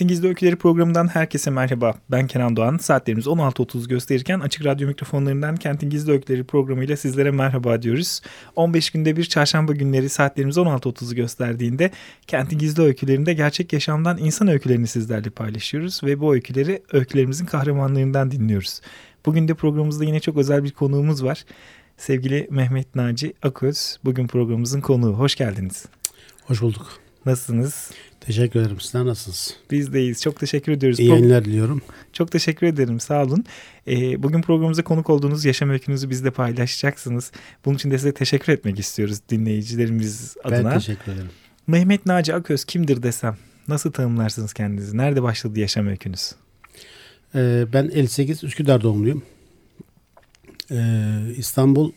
Kentin Gizli Öyküleri programından herkese merhaba. Ben Kenan Doğan. Saatlerimiz 16.30 gösterirken Açık Radyo mikrofonlarından Kentin Gizli Öyküleri programıyla sizlere merhaba diyoruz. 15 günde bir çarşamba günleri saatlerimiz 16.30'u gösterdiğinde Kentin Gizli Öykülerinde gerçek yaşamdan insan öykülerini sizlerle paylaşıyoruz ve bu öyküleri öykülerimizin kahramanlarından dinliyoruz. Bugün de programımızda yine çok özel bir konuğumuz var. Sevgili Mehmet Naci Aköz bugün programımızın konuğu. Hoş geldiniz. Hoş bulduk. Nasılsınız? Teşekkür ederim. Sizler nasılsınız? Biz deyiz. Çok teşekkür ediyoruz. İyi yayınlar diliyorum. Çok teşekkür ederim. Sağ olun. Ee, bugün programımıza konuk olduğunuz yaşam öykünüzü bizle paylaşacaksınız. Bunun için de size teşekkür etmek istiyoruz dinleyicilerimiz adına. Ben teşekkür ederim. Mehmet Naci Aköz kimdir desem nasıl tanımlarsınız kendinizi? Nerede başladı yaşam öykünüz? Ee, ben 58 Üsküdar doğumluyum. Ee, İstanbul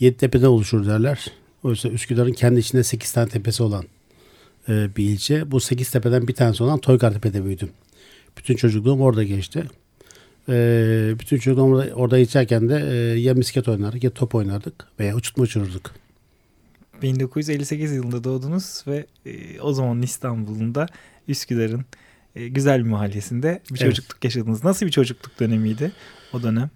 Yeditepe'de oluşur derler. Oysa Üsküdar'ın kendi içinde 8 tane tepesi olan e, bir ilçe. Bu 8 tepeden bir tanesi olan Toygartepe'de büyüdüm. Bütün çocukluğum orada geçti. E, bütün çocukluğum orada, orada geçerken de e, ya misket oynardık ya top oynardık veya uçurtma uçururduk. 1958 yılında doğdunuz ve e, o zaman İstanbul'un da Üsküdar'ın e, güzel bir mahallesinde bir evet. çocukluk yaşadınız. Nasıl bir çocukluk dönemiydi o dönem?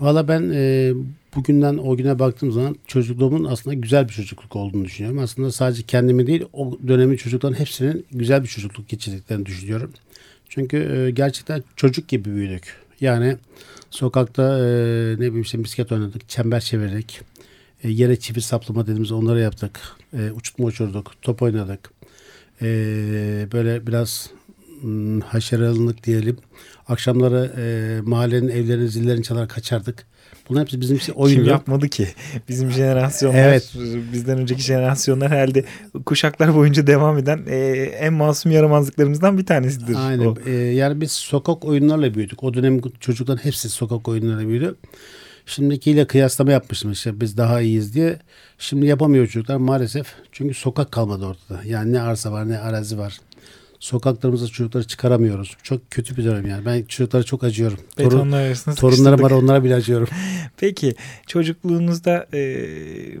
Valla ben e, bugünden o güne baktığım zaman çocukluğumun aslında güzel bir çocukluk olduğunu düşünüyorum. Aslında sadece kendimi değil o dönemin çocukların hepsinin güzel bir çocukluk geçirdiklerini düşünüyorum. Çünkü e, gerçekten çocuk gibi büyüdük. Yani sokakta e, ne bileyim işte misket oynadık, çember çevirdik. E, yere çivi saplama dediğimiz onları yaptık. Uçurtma uçurduk, top oynadık. Böyle biraz hmm, haşeralılık diyelim. Akşamları mahallenin evlerinin zillerini çalar kaçardık. Bunlar hepsi bizim oyun. Kim yapmadı ki? Bizim jenerasyonlar, evet. bizden önceki jenerasyonlar herhalde kuşaklar boyunca devam eden e, en masum yaramazlıklarımızdan bir tanesidir. Aynen. O. E, yani biz sokak oyunlarla büyüdük. O dönem çocukların hepsi sokak oyunlarla büyüdü. Şimdikiyle kıyaslama yapmıştım işte biz daha iyiyiz diye. Şimdi yapamıyor çocuklar maalesef. Çünkü sokak kalmadı ortada. Yani ne arsa var ne arazi var sokaklarımızda çocukları çıkaramıyoruz. Çok kötü bir dönem yani. Ben çocuklara çok acıyorum. Torun, torunlarım var onlara bile acıyorum. Peki çocukluğunuzda e,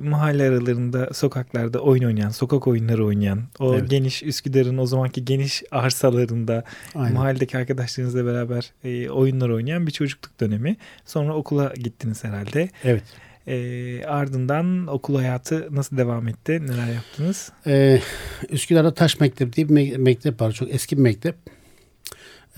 mahalle aralarında sokaklarda oyun oynayan, sokak oyunları oynayan, o evet. geniş Üsküdar'ın o zamanki geniş arsalarında Aynen. mahalledeki arkadaşlarınızla beraber e, oyunlar oynayan bir çocukluk dönemi. Sonra okula gittiniz herhalde. Evet. E, ardından okul hayatı nasıl devam etti? Neler yaptınız? Ee, Üsküdar'da Taş Mektep diye bir mektep var. Çok eski bir mektep.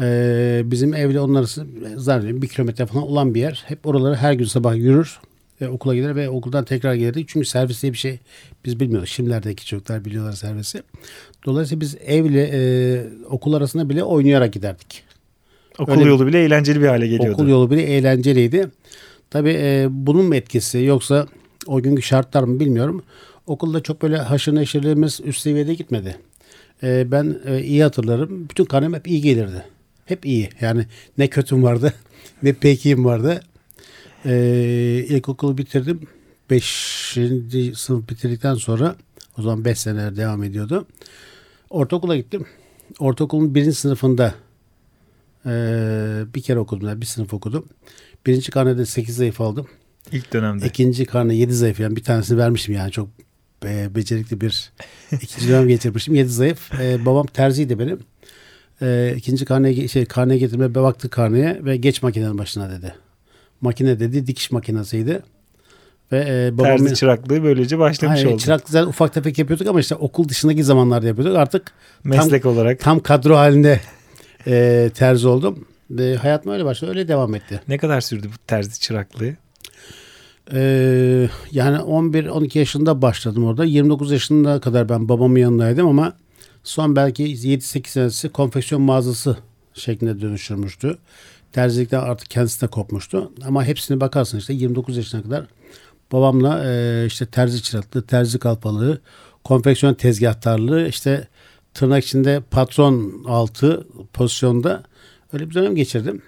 Ee, bizim evle onun arası zannediyorum bir kilometre falan olan bir yer. Hep oraları her gün sabah yürür ve okula gider ve okuldan tekrar gelirdik. Çünkü servis diye bir şey biz bilmiyoruz. Şimdilerdeki çocuklar biliyorlar servisi. Dolayısıyla biz evle e, okul arasında bile oynayarak giderdik. Okul Öyle, yolu bile eğlenceli bir hale geliyordu. Okul yolu bile eğlenceliydi. Tabii e, bunun mu etkisi yoksa o günkü şartlar mı bilmiyorum. Okulda çok böyle haşır neşirliğimiz üst seviyede gitmedi. E, ben e, iyi hatırlarım. Bütün karnem hep iyi gelirdi. Hep iyi. Yani ne kötüm vardı ne pek iyiyim vardı. E, ilkokulu bitirdim. Beşinci sınıf bitirdikten sonra o zaman beş seneler devam ediyordu. Ortaokula gittim. Ortaokulun birinci sınıfında e, bir kere okudum. Bir sınıf okudum. Birinci karnede 8 zayıf aldım. İlk dönemde. İkinci karne 7 zayıf yani bir tanesini vermişim yani çok e, becerikli bir ikinci dönem getirmişim. 7 zayıf. E, babam terziydi benim. E, ikinci karne şey karne getirme baktı karneye ve geç makinenin başına dedi. Makine dedi dikiş makinesiydi. Ve e, babam Terzi çıraklığı böylece başlamış Hayır, oldu. Çıraklığı zaten ufak tefek yapıyorduk ama işte okul dışındaki zamanlarda yapıyorduk. Artık meslek tam, olarak tam kadro halinde e, terzi oldum. Ve hayatım öyle başladı. Öyle devam etti. Ne kadar sürdü bu terzi çıraklığı? Ee, yani 11-12 yaşında başladım orada. 29 yaşında kadar ben babamın yanındaydım ama son belki 7-8 senesi konfeksiyon mağazası şeklinde dönüştürmüştü. Terzilikten artık kendisi de kopmuştu. Ama hepsini bakarsın işte 29 yaşına kadar babamla e, işte terzi çıraklığı, terzi kalpalığı, konfeksiyon tezgahtarlığı, işte tırnak içinde patron altı pozisyonda öyle bir dönem geçirdim.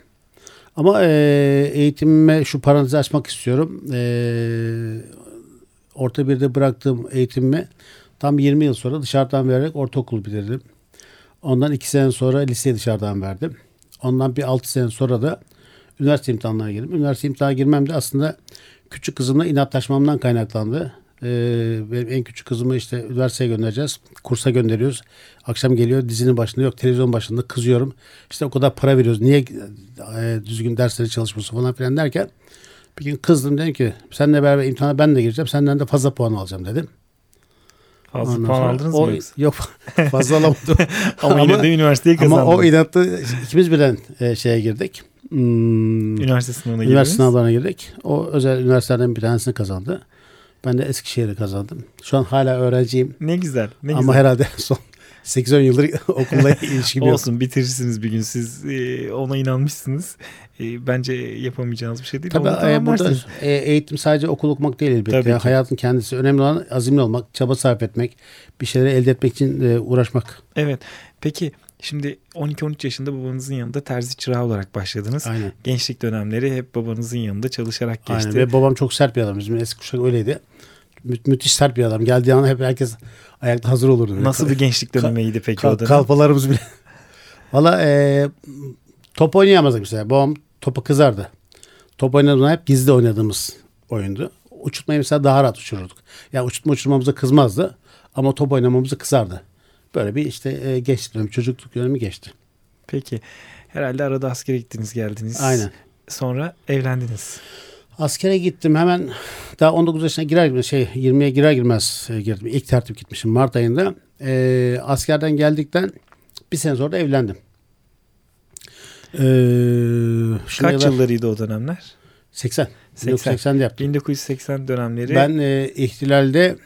Ama e, eğitimime şu parantezi açmak istiyorum. E, orta birde bıraktığım eğitimimi tam 20 yıl sonra dışarıdan vererek ortaokul bitirdim. Ondan 2 sene sonra liseyi dışarıdan verdim. Ondan bir 6 sene sonra da üniversite imtihanlarına girdim. Üniversite imtihanına girmem de aslında küçük kızımla inatlaşmamdan kaynaklandı. Ee, benim en küçük kızımı işte üniversiteye göndereceğiz. Kursa gönderiyoruz. Akşam geliyor dizinin başında yok televizyon başında kızıyorum. İşte o kadar para veriyoruz. Niye e, düzgün dersleri çalışmıyorsun falan filan derken bir gün kızdım dedim ki seninle beraber imtihana ben de gireceğim. Senden de fazla puan alacağım dedim. Fazla Ondan puan aldınız o, mı yoksa? Yok fazla alamadım. Ama, yine de üniversiteyi kazandınız. Ama o inatlı ikimiz birden e, şeye girdik. Hmm, Üniversite sınavına üniversite sınavlarına girdik. O özel üniversitelerden bir tanesini kazandı. Ben de Eskişehir'i kazandım. Şu an hala öğrenciyim. Ne güzel. Ne ama güzel. herhalde son 8-10 yıldır okulla ilişkim yok. Olsun bitirirsiniz bir gün siz e, ona inanmışsınız. E, bence yapamayacağınız bir şey değil. Tabii Onu e, burada e, eğitim sadece okul okumak değil elbette. Tabii Ya, ki. hayatın kendisi. Önemli olan azimli olmak, çaba sarf etmek, bir şeyleri elde etmek için e, uğraşmak. Evet. Peki şimdi 12-13 yaşında babanızın yanında terzi çırağı olarak başladınız. Aynen. Gençlik dönemleri hep babanızın yanında çalışarak geçti. Aynen. Ve babam çok sert bir adam. Bizim eski kuşak öyleydi. Mü- müthiş sert bir adam. Geldiği an hep herkes ayakta hazır olurdu. Nasıl bir gençlik dönemiydi peki o Kal- dönem? kalpalarımız bile. Valla e, top oynayamazdık mesela. Babam topa kızardı. Top oynadığında hep gizli oynadığımız oyundu. Uçurtmayı mesela daha rahat uçururduk. Yani uçurtma uçurmamıza kızmazdı. Ama top oynamamızı kızardı. Böyle bir işte e, geçti dönem, çocukluk dönemi geçti. Peki. Herhalde arada askere gittiniz geldiniz. Aynen. Sonra evlendiniz. Askere gittim hemen daha 19 yaşına girer girmez şey 20'ye girer girmez e, girdim. İlk tertip gitmişim Mart ayında. E, askerden geldikten bir sene sonra da evlendim. E, Kaç kadar- yıllarıydı o dönemler? 80. 80. 1980'de yaptım. 1980 dönemleri. Ben e, ihtilalde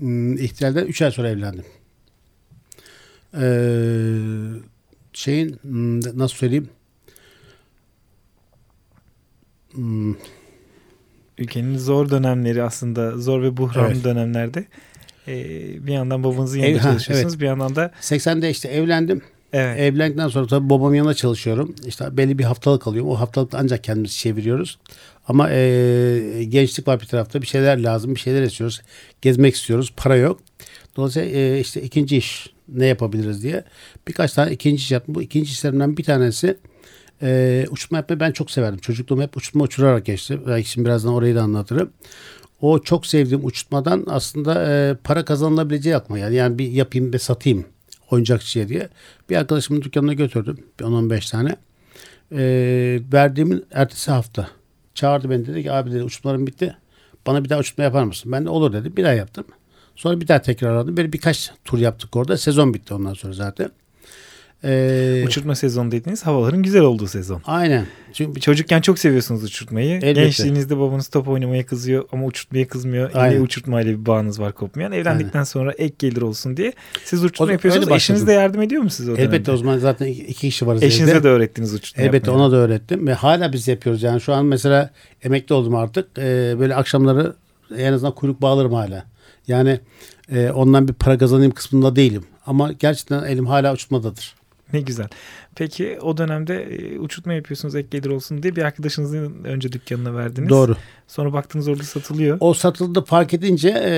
m, ihtilalden 3 ay sonra evlendim. E, şeyin m, nasıl söyleyeyim? M, ülkenin zor dönemleri aslında zor ve buhranlı Evet. dönemlerde e, bir yandan babanızın yanında Ev- ha, çalışıyorsunuz bir yandan da 80'de işte evlendim. evet Evlendikten sonra tabii babamın yanında çalışıyorum. İşte belli bir haftalık alıyorum. O haftalıkta ancak kendimizi çeviriyoruz. Ama e, gençlik var bir tarafta. Bir şeyler lazım. Bir şeyler istiyoruz. Gezmek istiyoruz. Para yok. Dolayısıyla e, işte ikinci iş ne yapabiliriz diye. Birkaç tane ikinci iş yaptım. Bu ikinci işlerimden bir tanesi e, uçurtma yapmayı ben çok severdim. Çocukluğum hep uçurtma uçurarak geçti. Belki şimdi birazdan orayı da anlatırım. O çok sevdiğim uçurtmadan aslında e, para kazanılabileceği aklıma geldi. Yani bir yapayım ve satayım oyuncakçıya diye. Bir arkadaşımın dükkanına götürdüm. Bir 10-15 tane. E, verdiğimin ertesi hafta çağırdı beni dedi ki abi dedi uçurtmalarım bitti. Bana bir daha uçurtma yapar mısın? Ben de olur dedim. Bir daha yaptım. Sonra bir daha tekrar aradım. Böyle birkaç tur yaptık orada. Sezon bitti ondan sonra zaten. E, uçurtma sezonu dediğiniz havaların güzel olduğu sezon. aynen. Çünkü Çocukken çok seviyorsunuz uçurtmayı. Elbette. Gençliğinizde babanız top oynamaya kızıyor ama uçurtmaya kızmıyor. Yine Aynen. uçurtmayla bir bağınız var kopmayan. Evlendikten sonra ek gelir olsun diye siz uçurtma O yapıyorsunuz. Eşiniz de yardım ediyor mu size o dönemde? elbette o zaman zaten iki iki kişi varız Eşinize evde. de öğrettiniz uçurtma Elbette yapmayı. ona da öğrettim ve hala biz yapıyoruz. Yani şu an mesela emekli oldum artık. Ee, böyle akşamları en azından kuyruk bağlarım hala. Yani e, ondan bir para kazanayım kısmında değilim. Ama gerçekten elim hala uçmadadır. Ne güzel. Peki o dönemde e, uçurtma yapıyorsunuz ek gelir olsun diye bir arkadaşınızın önce dükkanına verdiniz. Doğru. Sonra baktınız orada satılıyor. O satıldı fark edince e,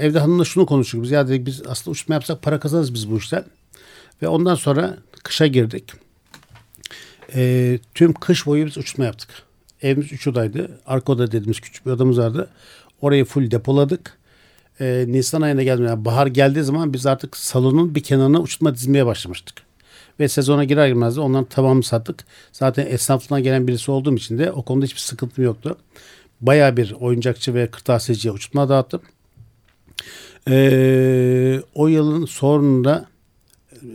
evde hanımla şunu konuştuk biz. Ya dedik biz aslında uçma yapsak para kazanırız biz bu işten. Ve ondan sonra kışa girdik. E, tüm kış boyu biz uçma yaptık. Evimiz üç odaydı. Arka oda dediğimiz küçük bir odamız vardı. Orayı full depoladık. E, Nisan ayına geldi. Yani bahar geldiği zaman biz artık salonun bir kenarına uçurtma dizmeye başlamıştık. Ve sezona girer girmez de onların tamamını sattık. Zaten esnaflığına gelen birisi olduğum için de o konuda hiçbir sıkıntım yoktu. Bayağı bir oyuncakçı ve kırtasiyeciye uçurtma dağıttım. Ee, o yılın sonunda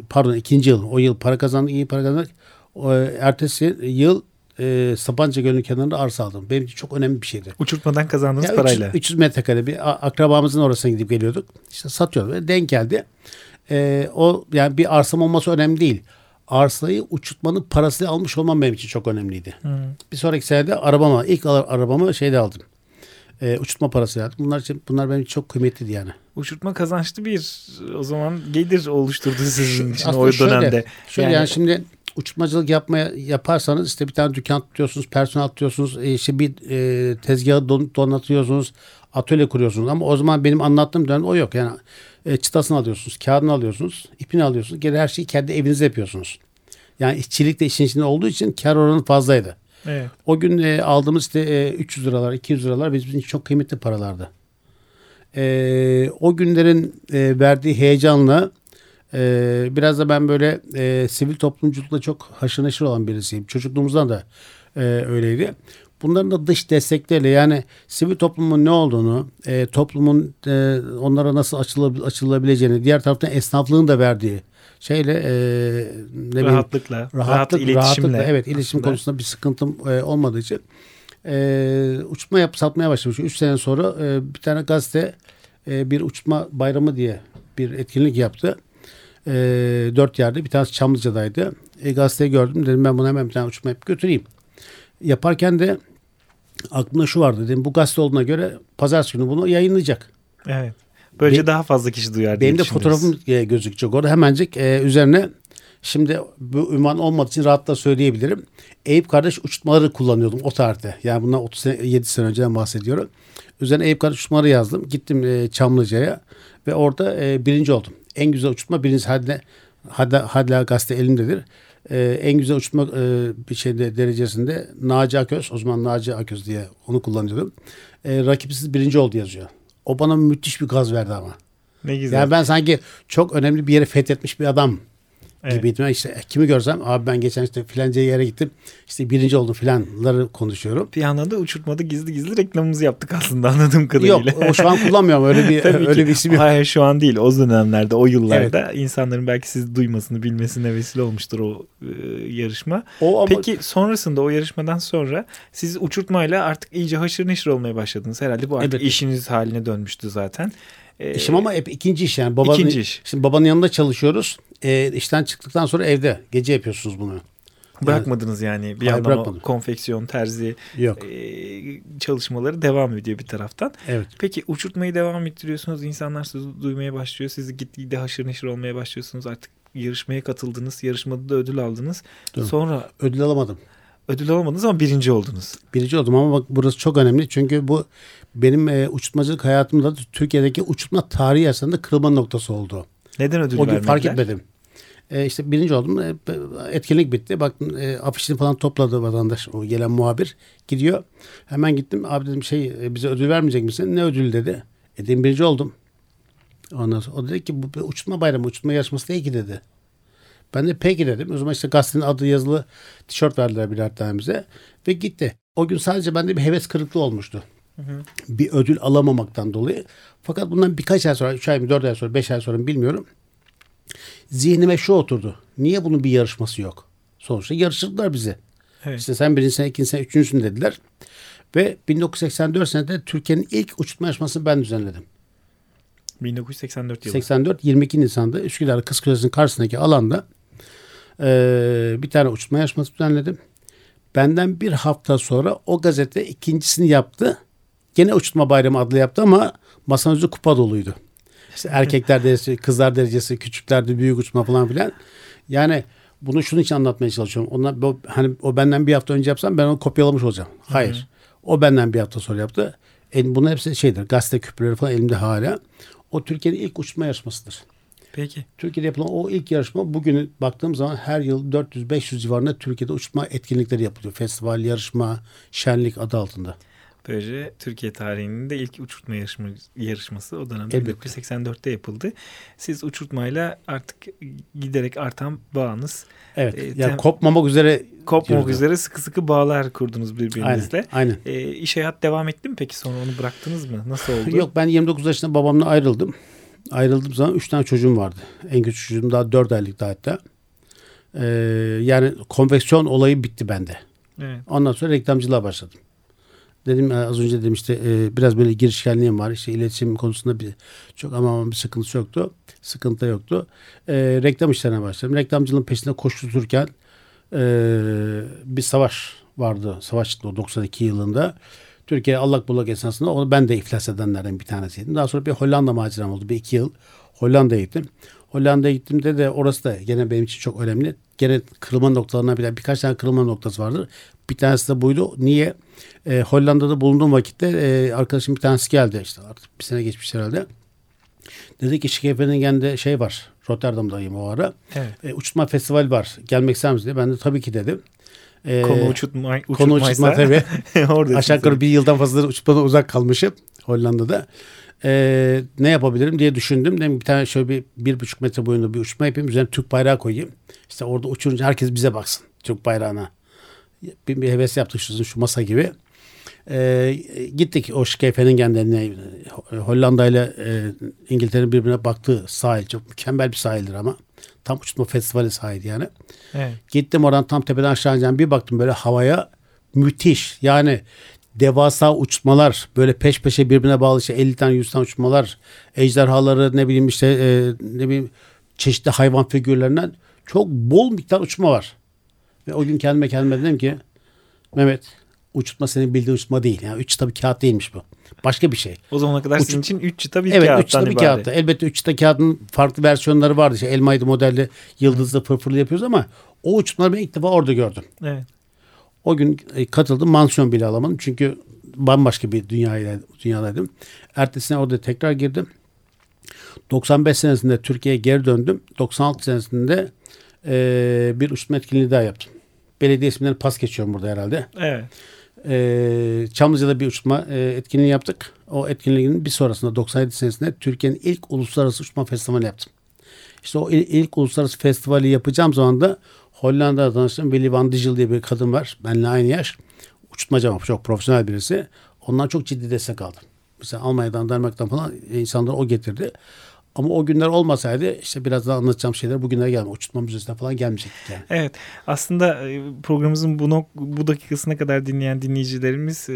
pardon ikinci yıl o yıl para kazandık iyi para kazandık. O, ertesi yıl e, Sapanca Gölü'nün kenarında arsa aldım. Benim için çok önemli bir şeydi. Uçurtmadan kazandığınız Ya parayla. 300, 300 metrekare bir akrabamızın orasına gidip geliyorduk. İşte satıyorduk. Denk geldi. Ee, o yani bir arsam olması önemli değil. Arsayı uçurtmanın parasını almış olmam benim için çok önemliydi. Hı. Bir sonraki senede arabama ilk arabamı şeyde aldım. e, uçurtma parası yaptım. Bunlar için bunlar benim çok kıymetliydi yani. Uçurtma kazançlı bir o zaman gelir oluşturdu sizin için Aslında o şöyle, dönemde. Şöyle yani, Yani- şimdi uçurtmacılık yapmaya yaparsanız işte bir tane dükkan tutuyorsunuz, personel tutuyorsunuz, e, işte bir e, tezgahı don, donatıyorsunuz, atölye kuruyorsunuz. Ama o zaman benim anlattığım dönem o yok. Yani e, çıtasını alıyorsunuz, kağıdını alıyorsunuz, ipini alıyorsunuz. Geri her şeyi kendi evinizde yapıyorsunuz. Yani işçilik de işin içinde olduğu için kar oranı fazlaydı. Evet. O gün e, aldığımız işte e, 300 liralar, 200 liralar bizim için çok kıymetli paralardı. E, o günlerin e, verdiği heyecanla e, biraz da ben böyle e, sivil toplumculukla çok haşır neşir olan birisiyim. Çocukluğumuzdan da e, öyleydi. Bunların da dış destekleriyle yani sivil toplumun ne olduğunu, e, toplumun e, onlara nasıl açılabil- açılabileceğini, diğer taraftan esnaflığın da verdiği şeyle e, ne bileyim, Rahatlıkla, rahat rahatlık, iletişimle. rahatlıkla evet iletişim aslında. konusunda bir sıkıntım e, olmadığı için e, uçma yap satmaya başlamış. 3 sene sonra e, bir tane gazete e, bir uçma bayramı diye bir etkinlik yaptı. E, dört yerde bir tanesi Çamlıca'daydı. E, gazeteyi gördüm dedim ben buna hemen bir tane uçma yapıp götüreyim. Yaparken de aklımda şu vardı dedim bu gazete olduğuna göre pazartesi günü bunu yayınlayacak. Evet. Böylece Benim- daha fazla kişi duyar Benim de fotoğrafım e, gözükecek orada. Hemencik e, üzerine şimdi bu ünvan olmadığı için rahatla söyleyebilirim. Eyüp kardeş uçurtmaları kullanıyordum o tarihte. Yani bundan 37 sene önceden bahsediyorum. Üzerine Eyüp kardeş uçurtmaları yazdım. Gittim e, Çamlıca'ya ve orada e, birinci oldum. En güzel uçurtma birinci hadle, hadla, hadla gazete elimdedir. E, en güzel uçurtma e, bir şeyde derecesinde Naci Aköz, o zaman Naci Aköz diye onu kullanıyordum. E, rakipsiz birinci oldu yazıyor. O bana müthiş bir gaz verdi ama. Ne güzel. Yani ben sanki çok önemli bir yere fethetmiş bir adam Evet. gibiydim. İşte kimi görsem abi ben geçen işte filanca yere gittim işte birinci oldum filanları konuşuyorum. bir yandan da uçurtmada gizli gizli reklamımızı yaptık aslında anladığım kadarıyla. Yok o şu an kullanmıyorum öyle bir öyle ki. bir isim yok. Hayır şu an değil o dönemlerde o yıllarda insanların belki sizi duymasını bilmesine vesile olmuştur o e, yarışma. O ama Peki sonrasında o yarışmadan sonra siz uçurtmayla artık iyice haşır neşir olmaya başladınız. Herhalde bu artık Evet. işiniz haline dönmüştü zaten. Ee, işim ama hep ikinci iş yani. Babanın, İkinci iş. Şimdi babanın yanında çalışıyoruz. E, işten çıktıktan sonra evde gece yapıyorsunuz bunu. Bırakmadınız yani bir Hayır, yandan o konfeksiyon, terzi Yok. e, çalışmaları devam ediyor bir taraftan. Evet. Peki uçurtmayı devam ettiriyorsunuz. insanlar sizi duymaya başlıyor. Siz gitgide haşır neşir olmaya başlıyorsunuz. Artık yarışmaya katıldınız. Yarışmada da ödül aldınız. Doğru. Sonra Ödül alamadım. ödül alamadınız ama birinci oldunuz. Birinci oldum ama bak burası çok önemli. Çünkü bu benim e, uçurtmacılık hayatımda Türkiye'deki uçurtma tarihi arasında kırılma noktası oldu. Neden ödül O gün vermediler? fark etmedim. E, işte birinci oldum. E, etkinlik bitti. Baktım e, afişini falan topladı vatandaş. O gelen muhabir gidiyor. Hemen gittim. Abi dedim şey e, bize ödül vermeyecek misin? Ne ödül dedi. E dedim birinci oldum. Ondan sonra o dedi ki bu bir uçurtma bayramı, uçurtma yarışması değil ki dedi. Ben de peki dedim. O zaman işte gazetenin adı yazılı tişört verdiler birer tane bize. Ve gitti. O gün sadece bende bir heves kırıklığı olmuştu. Bir ödül alamamaktan dolayı. Fakat bundan birkaç ay sonra, 3 ay mı 4 ay sonra, 5 ay sonra bilmiyorum. Zihnime şu oturdu. Niye bunun bir yarışması yok? Sonuçta yarıştırdılar bizi. Evet. İşte sen birinci sene, ikinci sene, üçüncüsün dediler. Ve 1984 senede Türkiye'nin ilk uçurtma yarışmasını ben düzenledim. 1984 yılı. 84 22 Nisan'da Üsküdar Kız Kulesi'nin karşısındaki alanda eee, bir tane uçurtma yarışması düzenledim. Benden bir hafta sonra o gazete ikincisini yaptı. Gene uçurtma bayramı adlı yaptı ama masanın üstü kupa doluydu. İşte erkekler derecesi, kızlar derecesi, küçüklerde büyük uçurtma falan filan. Yani bunu şunun için anlatmaya çalışıyorum. Onlar, hani o benden bir hafta önce yapsam ben onu kopyalamış olacağım. Hayır. O benden bir hafta sonra yaptı. E, bunun hepsi şeydir. Gazete küpürleri falan elimde hala. O Türkiye'nin ilk uçurtma yarışmasıdır. Peki. Türkiye'de yapılan o ilk yarışma bugün baktığım zaman her yıl 400-500 civarında Türkiye'de uçurtma etkinlikleri yapılıyor. Festival, yarışma, şenlik adı altında. Böylece Türkiye tarihinin de ilk uçurtma yarışma, yarışması o dönemde Elbette. 1984'te yapıldı. Siz uçurtmayla artık giderek artan bağınız, Evet. E, yani kopmamak üzere kopmak yürüdü. üzere sıkı sıkı bağlar kurdunuz birbirinizle. Aynen. aynen. E, iş hayat devam etti mi peki sonra onu bıraktınız mı? Nasıl oldu? Yok ben 29 yaşında babamla ayrıldım. Ayrıldığım zaman 3 tane çocuğum vardı. En küçük çocuğum daha 4 aylıktı hatta. Ee, yani konveksiyon olayı bitti bende. Evet. Ondan sonra reklamcılığa başladım. Dedim e, az önce dedim işte e, biraz böyle girişkenliğim var. İşte iletişim konusunda bir çok ama bir sıkıntı yoktu. Sıkıntı yoktu. E, reklam işlerine başladım. Reklamcılığın peşinde koştururken e, bir savaş vardı. Savaş çıktı o 92 yılında. Türkiye allak bullak esnasında onu ben de iflas edenlerden bir tanesiydim. Daha sonra bir Hollanda maceram oldu. Bir iki yıl Hollanda'ya gittim. Hollanda'ya gittiğimde de orası da gene benim için çok önemli. Gene kırılma noktalarına bir birkaç tane kırılma noktası vardır. Bir tanesi de buydu. Niye? Ee, Hollanda'da bulunduğum vakitte e, arkadaşım bir tanesi geldi. işte artık bir sene geçmiş herhalde. Dedi ki Schieveningen'de şey var. Rotterdam'dayım o ara. Evet. E, uçurtma festivali var. Gelmek ister misin diye. Ben de tabii ki dedim. E, Konu uçurtma, konu uçurtma tabii. orada Aşağı yukarı bir yıldan fazladır uçurtmadan uzak kalmışım Hollanda'da. E, ne yapabilirim diye düşündüm. Dedim bir tane şöyle bir, bir buçuk metre boyunda bir uçurma yapayım. Üzerine Türk bayrağı koyayım. İşte orada uçurunca herkes bize baksın. Türk bayrağına. Bir, bir heves yaptık şu, şu masa gibi. E, gittik o Scheveningen'den Hollanda ile e, İngiltere'nin birbirine baktığı sahil. Çok mükemmel bir sahildir ama. Tam uçurtma festivali sahil yani. Evet. Gittim oradan tam tepeden aşağı ineceğim. Bir baktım böyle havaya müthiş. Yani devasa uçmalar böyle peş peşe birbirine bağlı işte 50 tane 100 tane uçmalar ejderhaları ne bileyim işte e, ne bileyim çeşitli hayvan figürlerinden çok bol miktar uçma var. Ve o gün kendime kendime dedim ki Mehmet uçurtma senin bildiğin uçurtma değil. Yani üç çıta bir kağıt değilmiş bu. Başka bir şey. O zamana kadar Uç- sizin için 3 çıta bir evet, kağıttan üç çıta bir kağıtta. Elbette üç çıta kağıdın farklı versiyonları vardı. İşte elmaydı modelli, yıldızlı, fırfırlı yapıyoruz ama o uçmaları ben ilk defa orada gördüm. Evet. O gün e, katıldım. Mansiyon bile alamadım. Çünkü bambaşka bir dünyayla, dünyadaydım. Ertesine orada tekrar girdim. 95 senesinde Türkiye'ye geri döndüm. 96 senesinde e, bir uçma etkinliği daha yaptım. Belediye isimlerini pas geçiyorum burada herhalde. Evet. E, Çamlıca'da bir uçma e, etkinliği yaptık. O etkinliğin bir sonrasında 97 senesinde Türkiye'nin ilk uluslararası uçma festivali yaptım. İşte o il- ilk uluslararası festivali yapacağım zaman da Hollanda'da tanıştım. Willy van Dijel diye bir kadın var. Benimle aynı yaş. Uçurtmacı ama çok profesyonel birisi. Ondan çok ciddi destek aldım. Mesela Almanya'dan, Danimarka'dan falan insanları o getirdi. Ama o günler olmasaydı işte biraz daha anlatacağım şeyler bugünlere gelmiyor. Uçurtma müzesine falan gelmeyecektik yani. Evet. Aslında e, programımızın bu nok- bu dakikasına kadar dinleyen dinleyicilerimiz e,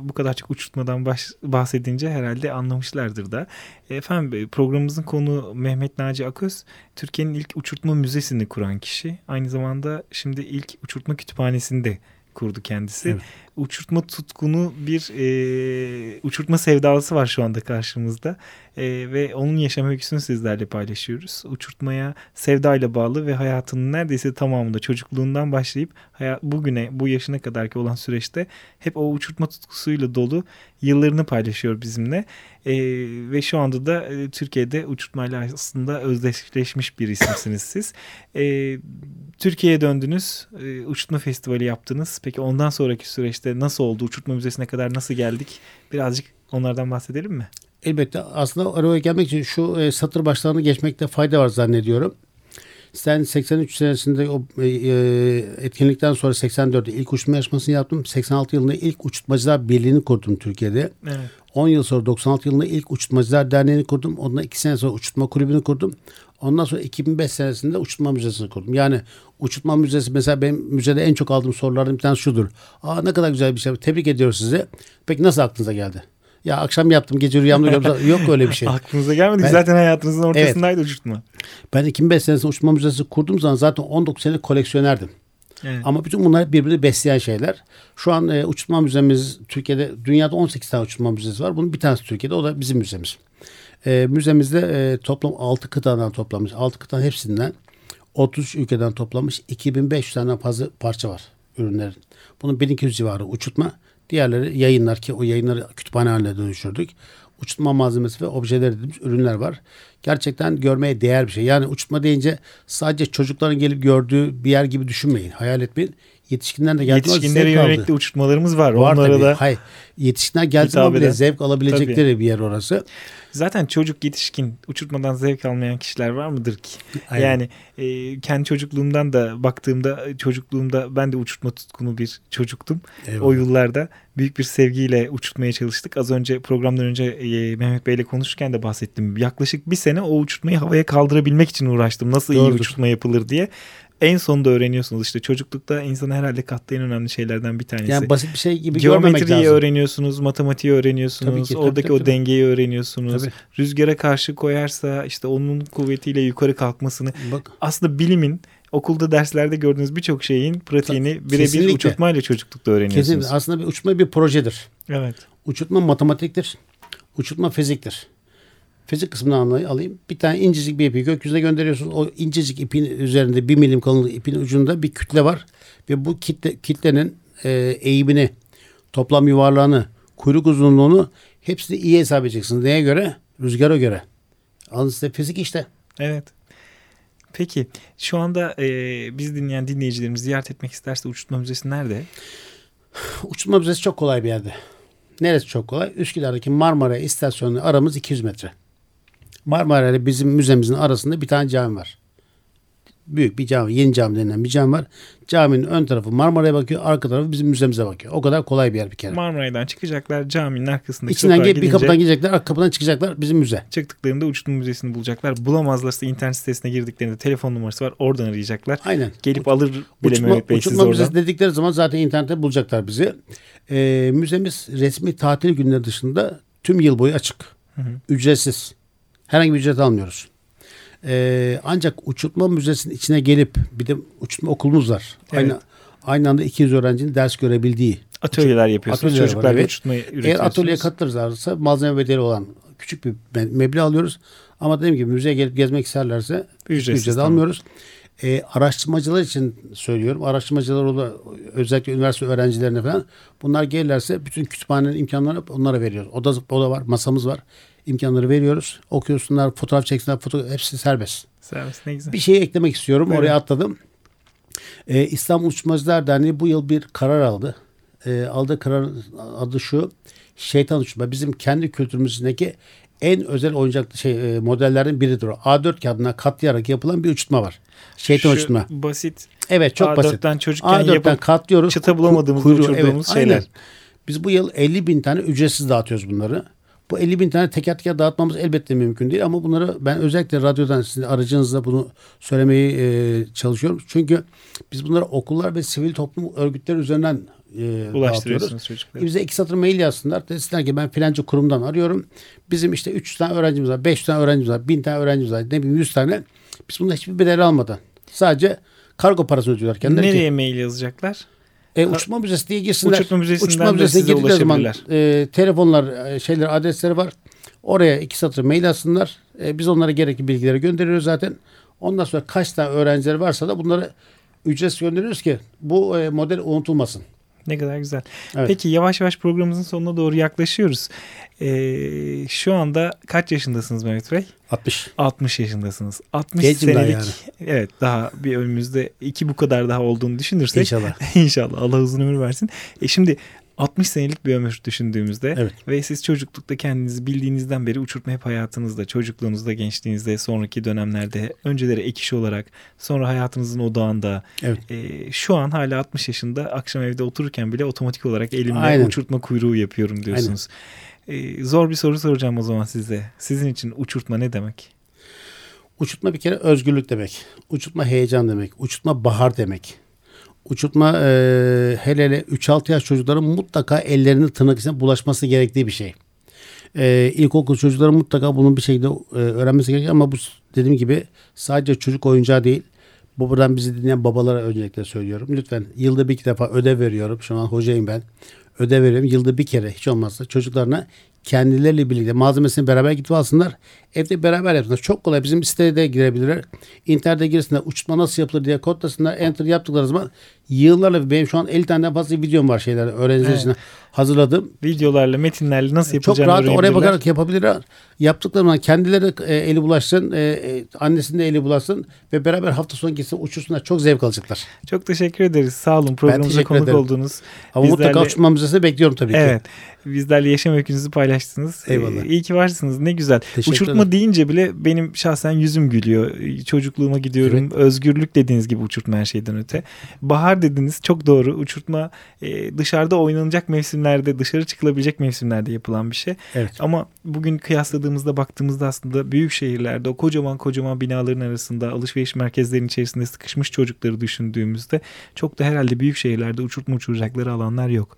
bu kadar çok uçurtmadan baş- bahsedince herhalde anlamışlardır da. Efendim e, programımızın konu Mehmet Naci Aköz. Türkiye'nin ilk uçurtma müzesini kuran kişi. Aynı zamanda şimdi ilk uçurtma kütüphanesini de kurdu kendisi. Evet. Uçurtma tutkunu bir e, uçurtma sevdalısı var şu anda karşımızda. E, ve onun yaşam öyküsünü sizlerle paylaşıyoruz. Uçurtmaya sevdayla bağlı ve hayatının neredeyse tamamında çocukluğundan başlayıp hayat, bugüne bu yaşına kadarki olan süreçte hep o uçurtma tutkusuyla dolu yıllarını paylaşıyor bizimle. E, ve şu anda da e, Türkiye'de uçurtmayla aslında özdeşleşmiş bir isimsiniz siz. E, Türkiye'ye döndünüz, e, uçurtma festivali yaptınız. Peki ondan sonraki süreçte nasıl oldu? Uçurtma müzesine kadar nasıl geldik? Birazcık onlardan bahsedelim mi? Elbette aslında oraya gelmek için şu e, satır başlarını geçmekte fayda var zannediyorum. Sen 83 senesinde o e, e, etkinlikten sonra 84'te ilk uçurtma yarışmasını yaptım. 86 yılında ilk uçurtmacılar birliğini kurdum Türkiye'de. Evet. 10 yıl sonra 96 yılında ilk uçurtmacılar derneğini kurdum. Ondan 2 sene sonra uçurtma kulübünü kurdum. Ondan sonra 2005 senesinde uçurtma müzesini kurdum. Yani uçurtma müzesi mesela benim müzede en çok aldığım sorulardan bir tanesi şudur. Aa ne kadar güzel bir şey. Tebrik ediyoruz sizi. Peki nasıl aklınıza geldi? Ya akşam yaptım gece rüyamda gördüm. Yok öyle bir şey. Aklınıza gelmedi. Ben- Zaten hayatınızın ortasındaydı uçurtma. Ben 2005 senesinde uçurtma müzesi kurduğum zaman zaten 19 sene koleksiyonerdim. Evet. Ama bütün bunlar birbirini besleyen şeyler. Şu an e, uçurtma müzemiz Türkiye'de dünyada 18 tane uçurtma müzesi var. Bunun bir tanesi Türkiye'de o da bizim müzemiz. E, müzemizde e, toplam 6 kıtadan toplanmış. 6 kıtanın hepsinden 33 ülkeden toplanmış 2500 tane fazla parça var ürünlerin. Bunun 1200 civarı uçurtma. Diğerleri yayınlar ki o yayınları kütüphane haline dönüştürdük. Uçurtma malzemesi ve objeler dediğimiz ürünler var. Gerçekten görmeye değer bir şey. Yani uçurtma deyince sadece çocukların gelip gördüğü bir yer gibi düşünmeyin. Hayal etmeyin. Yetişkinler de geldiğinde Yetişkinlere aldı. yönelikli uçurtmalarımız var. Var Onlara tabii. da Hayır. Yetişkinler hitap zaman bile zevk alabilecekleri bir yer orası. zaten çocuk yetişkin uçurtmadan zevk almayan kişiler var mıdır ki? Aynen. Yani e, kendi çocukluğumdan da baktığımda çocukluğumda ben de uçurtma tutkunu bir çocuktum. Eyvallah. O yıllarda büyük bir sevgiyle uçurtmaya çalıştık. Az önce programdan önce e, Mehmet Bey'le konuşurken de bahsettim. Yaklaşık bir sene o uçurtmayı havaya kaldırabilmek için uğraştım. Nasıl iyi Doğrudur. uçurtma yapılır diye. En sonunda öğreniyorsunuz işte çocuklukta insana herhalde kattığı en önemli şeylerden bir tanesi. Yani basit bir şey gibi görmemek Geometriyi lazım. öğreniyorsunuz, matematiği öğreniyorsunuz, Tabii ki, oradaki tabii, o tabii. dengeyi öğreniyorsunuz. Tabii. Rüzgara karşı koyarsa işte onun kuvvetiyle yukarı kalkmasını Bak aslında bilimin okulda derslerde gördüğünüz birçok şeyin pratiğini birebir uçurtmayla çocuklukta öğreniyorsunuz. Kesinlikle. Aslında bir uçurtma bir projedir. Evet. Uçurtma matematiktir. Uçurtma fiziktir. Fizik kısmını alayım. Bir tane incecik bir ipi gökyüzüne gönderiyorsunuz. O incecik ipin üzerinde bir milim kalınlık ipin ucunda bir kütle var. Ve bu kitle, kitlenin e, eğimini, toplam yuvarlağını, kuyruk uzunluğunu hepsini iyi hesap edeceksiniz. Neye göre? Rüzgara göre. Alın size fizik işte. Evet. Peki şu anda e, biz dinleyen dinleyicilerimiz ziyaret etmek isterse Uçurtma Müzesi nerede? Uçurtma müzesi çok kolay bir yerde. Neresi çok kolay? Üsküdar'daki Marmara istasyonu aramız 200 metre. Marmara ile bizim müzemizin arasında bir tane cami var. Büyük bir cami, yeni cami denilen bir cami var. Caminin ön tarafı Marmara'ya bakıyor, arka tarafı bizim müzemize bakıyor. O kadar kolay bir yer bir kere. Marmaray'dan çıkacaklar caminin arkasındaki İçinden gelip bir gidince kapıdan girecekler, arka kapıdan çıkacaklar bizim müze. çıktıklarında Uçurtma Müzesi'ni bulacaklar. Bulamazlarsa internet sitesine girdiklerinde telefon numarası var. Oradan arayacaklar. Aynen. Gelip alır bile Uçurtma, Mehmet Bey oradan. müzesi dedikleri zaman zaten internette bulacaklar bizi. Ee, müzemiz resmi tatil günleri dışında tüm yıl boyu açık. Ücretsiz. Herhangi bir ücret almıyoruz. Ee, ancak uçurtma müzesinin içine gelip bir de uçurtma okulumuz var. Evet. Aynı aynı anda 200 öğrencinin ders görebildiği. Atölyeler yapıyorsunuz. Atölyeler var, Çocuklarla evet. uçurtmayı Eğer üretiyorsunuz. atölyeye katılırlarsa malzeme bedeli olan küçük bir me- meblağ alıyoruz. Ama dediğim gibi müzeye gelip gezmek isterlerse Ücretsiz, ücret tamam. almıyoruz. Ee, araştırmacılar için söylüyorum. Araştırmacılar olur, özellikle üniversite öğrencilerine falan. Bunlar gelirlerse bütün kütüphanenin imkanlarını onlara veriyoruz. Oda, oda var, masamız var. İmkanları veriyoruz. Okuyorsunlar, fotoğraf çeksinler, foto hepsi serbest. Servis ne güzel. Bir şey eklemek istiyorum. Buyurun. Oraya atladım. Ee, İstanbul Uçmacılar Derneği bu yıl bir karar aldı. Ee, aldığı karar adı şu. Şeytan uçma. Bizim kendi kültürümüzdeki en özel oyuncak şey e, modellerden biridir o. A4 kağıdına katlayarak yapılan bir uçurtma var. Şeytan Şu uçurtma. basit Evet çok basit. A4'ten çocukken A4'ten yapıp katlıyoruz. çıta bulamadığımızda Kuyruğu, uçurduğumuz evet, şeyler. aynen. Biz bu yıl 50 bin tane ücretsiz dağıtıyoruz bunları. Bu 50 bin tane teker teker dağıtmamız elbette mümkün değil ama bunları ben özellikle radyodan sizin aracınızla bunu söylemeyi e, çalışıyorum. Çünkü biz bunları okullar ve sivil toplum örgütleri üzerinden e. Ulaştırıyorsunuz çocuklara. Bize iki satır mail yazsınlar. Desinler ki ben filanca kurumdan arıyorum. Bizim işte 3 tane öğrencimiz var, 5 tane öğrencimiz var, 1000 tane öğrencimiz var, ne bileyim 100 tane. Biz bunda hiçbir bedel almadan sadece kargo parasını ödüyorlar kendileri ki. Nereye mail yazacaklar? E, uçma müzesi diye girsinler. Uçurtma müzesinden de müzesine size girdikleri zaman e, telefonlar, e, şeyler, adresleri var. Oraya iki satır mail atsınlar. E, biz onlara gerekli bilgileri gönderiyoruz zaten. Ondan sonra kaç tane öğrencileri varsa da bunları ücretsiz gönderiyoruz ki bu e, model unutulmasın. Ne kadar güzel. Evet. Peki yavaş yavaş programımızın sonuna doğru yaklaşıyoruz. Ee, şu anda kaç yaşındasınız Mehmet Bey? 60. 60 yaşındasınız. 60 Gencim daha senelik yani. evet daha bir önümüzde iki bu kadar daha olduğunu düşünürsek İnşallah. İnşallah Allah uzun ömür versin. E şimdi 60 senelik bir ömür düşündüğümüzde Evet. ve siz çocuklukta kendinizi bildiğinizden beri uçurtma hep hayatınızda, çocukluğunuzda, gençliğinizde, sonraki dönemlerde önceleri ek iş olarak, sonra hayatınızın odağında Evet. e, şu an hala 60 yaşında akşam evde otururken bile otomatik olarak elimle Aynen. uçurtma kuyruğu yapıyorum diyorsunuz. E, zor bir soru soracağım o zaman size. Sizin için uçurtma ne demek? Uçurtma bir kere özgürlük demek. Uçurtma heyecan demek. Uçurtma bahar demek. Uçurtma e, hele hele 3-6 yaş çocukların mutlaka ellerinin tırnak içine bulaşması gerektiği bir şey. E, ilkokul çocukları mutlaka bunun bir şekilde e, öğrenmesi gerekiyor ama bu dediğim gibi sadece çocuk oyuncağı değil. Bu buradan bizi dinleyen babalara öncelikle söylüyorum. Lütfen yılda bir iki defa ödev veriyorum. Şu an hocayım ben. Ödev veriyorum. Yılda bir kere hiç olmazsa çocuklarına kendileriyle birlikte malzemesini beraber gidip alsınlar. Evde beraber yapsınlar. Çok kolay. Bizim siteye de girebilirler. İnternete girsinler. Uçma nasıl yapılır diye kodlasınlar. Enter yaptıkları zaman yıllarla benim şu an 50 tane fazla videom var şeyler. Öğrenciler Evet. için hazırladım. Videolarla, metinlerle nasıl Çok yapılacağını rahat oraya bakarak yapabilirler. Yaptıkları zaman kendileri e, eli bulaşsın, e, e, annesinin de eli bulaşsın ve beraber hafta sonu gitsin uçursunlar. Çok zevk alacaklar. Çok teşekkür ederiz. Sağ olun programımıza konuk ederim. oldunuz. Ama mutlaka Bizlerle- uçurma müzesine bekliyorum tabii ki. Evet. Bizlerle yaşam öykünüzü paylaştınız. Eyvallah. Ee, iyi ki varsınız. Ne güzel. Teşekkür Uçurtma ederim. deyince bile benim şahsen yüzüm gülüyor. Ee, Çocukluğuma gidiyorum. Özgürlük dediğiniz gibi uçurtma her şeyden öte. Bahar dediniz. Çok doğru. Uçurtma e, dışarıda oynanacak mevsimlerde, dışarı çıkılabilecek mevsimlerde yapılan bir şey. Evet. Ama bugün kıyasladığımızda baktığımızda aslında büyük şehirlerde o kocaman kocaman binaların arasında alışveriş merkezlerinin içerisinde sıkışmış çocukları düşündüğümüzde çok da herhalde büyük şehirlerde uçurtma uçuracakları alanlar yok.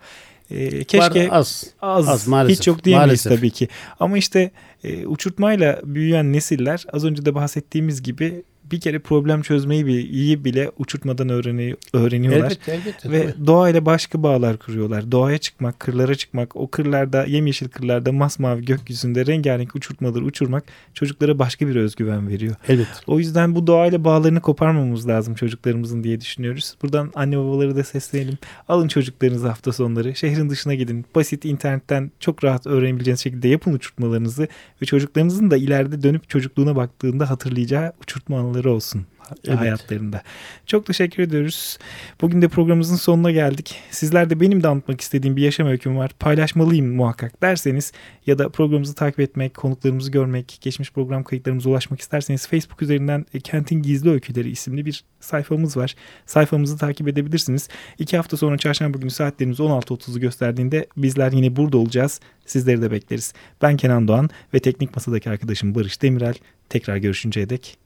Ee, keşke Var az. az, Az, maalesef. hiç yok diyemeyiz Maalesef. tabii ki. Ama işte e, uçurtmayla büyüyen nesiller az önce de bahsettiğimiz gibi bir kere problem çözmeyi bir iyi bile uçurtmadan öğreni, öğreniyorlar. Elbette, elbette. Ve doğayla başka bağlar kuruyorlar. Doğaya çıkmak, kırlara çıkmak, o kırlarda, yemyeşil kırlarda masmavi gökyüzünde rengarenk uçurtmaları uçurmak çocuklara başka bir özgüven veriyor. Elbette. O yüzden bu doğayla bağlarını koparmamamız lazım çocuklarımızın diye düşünüyoruz. Buradan anne babaları da seslenelim. Alın çocuklarınızı hafta sonları. Şehrin dışına gidin. Basit internetten çok rahat öğrenebileceğiniz şekilde yapın uçurtmalarınızı. Ve çocuklarınızın da ileride dönüp çocukluğuna baktığında hatırlayacağı uçurtma anıları olsun Evet. hayatlarında. Çok teşekkür ediyoruz. Bugün de programımızın sonuna geldik. Sizler de benim de anlatmak istediğim bir yaşam öyküm var. Paylaşmalıyım muhakkak derseniz ya da programımızı takip etmek, konuklarımızı görmek, geçmiş program kayıtlarımıza ulaşmak isterseniz Facebook üzerinden e, Kentin Gizli Öyküleri isimli bir sayfamız var. Sayfamızı takip edebilirsiniz. İki hafta sonra çarşamba günü saatlerimiz 16.30'u gösterdiğinde bizler yine burada olacağız. Sizleri de bekleriz. Ben Kenan Doğan ve teknik masadaki arkadaşım Barış Demirel. Tekrar görüşünceye dek